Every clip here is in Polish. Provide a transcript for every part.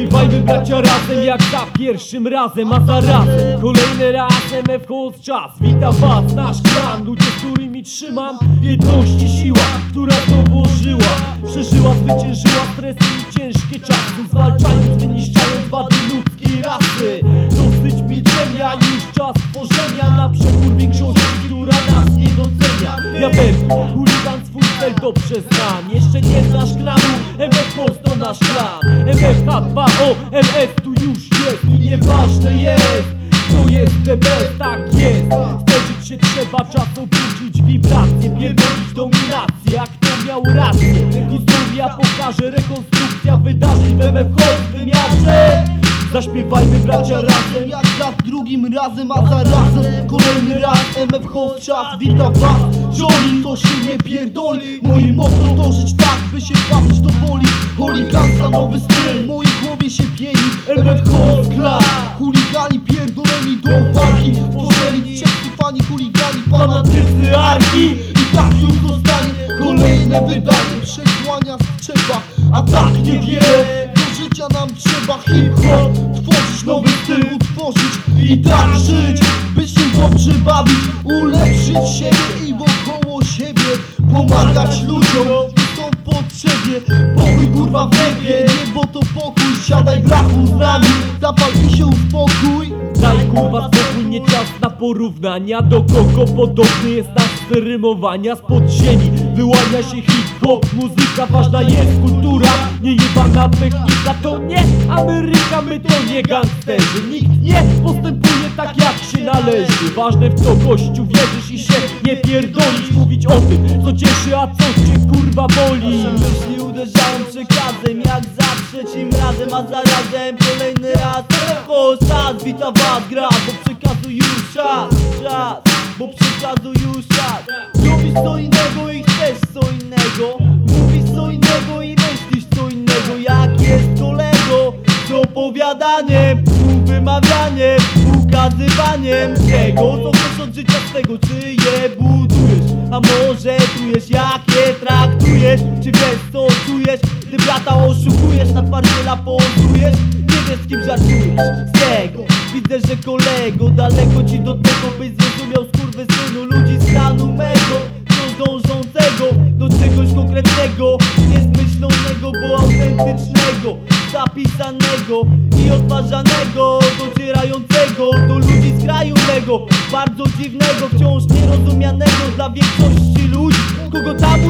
Zaśpiewajmy bracia razem jak za pierwszym razem A zarazem kolejny raz MF Host czas. Witam was, nasz klan Ludzie, którymi trzymam jedności siła, która to włożyła Przeżyła, zwyciężyła stresy i ciężkie czasy. Zwalczając, wyniszczając wady ludzkiej rasy. Dosyć milczenia, już czas tworzenia. Na przekór większości, która nas nie docenia. Ja pewnie, chuligan swój cel dobrze znam Jeszcze nie znasz klanu, MF to nasz klan MF H2O, MS tu już jest I nieważne jest. To jest DB, tak jest. Zderzyć się trzeba, czas obudzić wibracje Pierdolić dominację, jak to miał rację Historia pokaże, rekonstrukcja wydarzeń w MF Host wymiarze. Zaśpiewajmy bracia razem. Jak za drugim razem, a zarazem Kolejny raz MF Host czas Witam was, Johnny to się nie pierdoli. Moim motto to żyć nowy styl, w głowie się pieni Host klan, chuligani pierdoleni do walki. Pożeli ciepli fani chuligani, fanatycy arki. I tak już zostanie kolejne wydanie. Przesłania trzeba, a tak niewiele Do życia nam trzeba. Hip-hop Tworzyć nowy styl, utworzyć i tak żyć. By się dobrze bawić, ulepszyć siebie i wokoło siebie. Pomagać ludziom, są potrzebie kurwa w niebie, niebo to pokój Siadaj brachu z nami, zapal i się uspokój. Daj kurwa spokój, nie czas na porównania. Do kogo podobny jest styl rymowania? Z podziemi Wyłania się hip-hop, muzyka ważna jest kultura Nie jebana technika. To nie Ameryka, my to nie gangsterzy. Nikt nie postępuje tak jak się należy. Ważne w co gościu wierzysz i się nie pierdolisz. Mówić o tym co cieszy, a co cię kurwa boli? Myśli uderzają przekazem Jak za trzecim razem, a zarazem kolejny raz. Czas, wita was, gra Bo przekazu już czas, czas Bo przekazu już czas. Lubisz co innego i chcesz co innego. Mówisz co innego i myślisz co innego. Jak jest kolego z opowiadaniem Wymawianiem, ukazywaniem Tego co chcesz od życia z tego czy je czujesz jak je traktujesz? Czy wiesz co czujesz? Gdy brata oszukujesz Na twardziela pozujesz Nie wiesz z kim żartujesz. Z tego. Widzę, że kolego Daleko ci do tego byś zrozumiał skurwysynu Ludzi stanu mego Do dążącego Do czegoś konkretnego. Niezmyślonego, bo autentycznego Zapisanego i odtwarzanego Docierającego do ludzi z kraju mego Bardzo dziwnego, wciąż nierozumianego Dla większości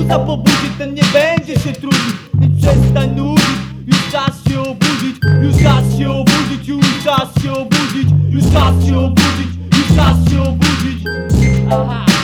Kogo tabu zapobudzi, ten nie będzie się trudzić. Przestań nudzić Już czas się obudzić. Już czas się obudzić Już czas się obudzić. Już czas się obudzić Już czas się obudzić. Aha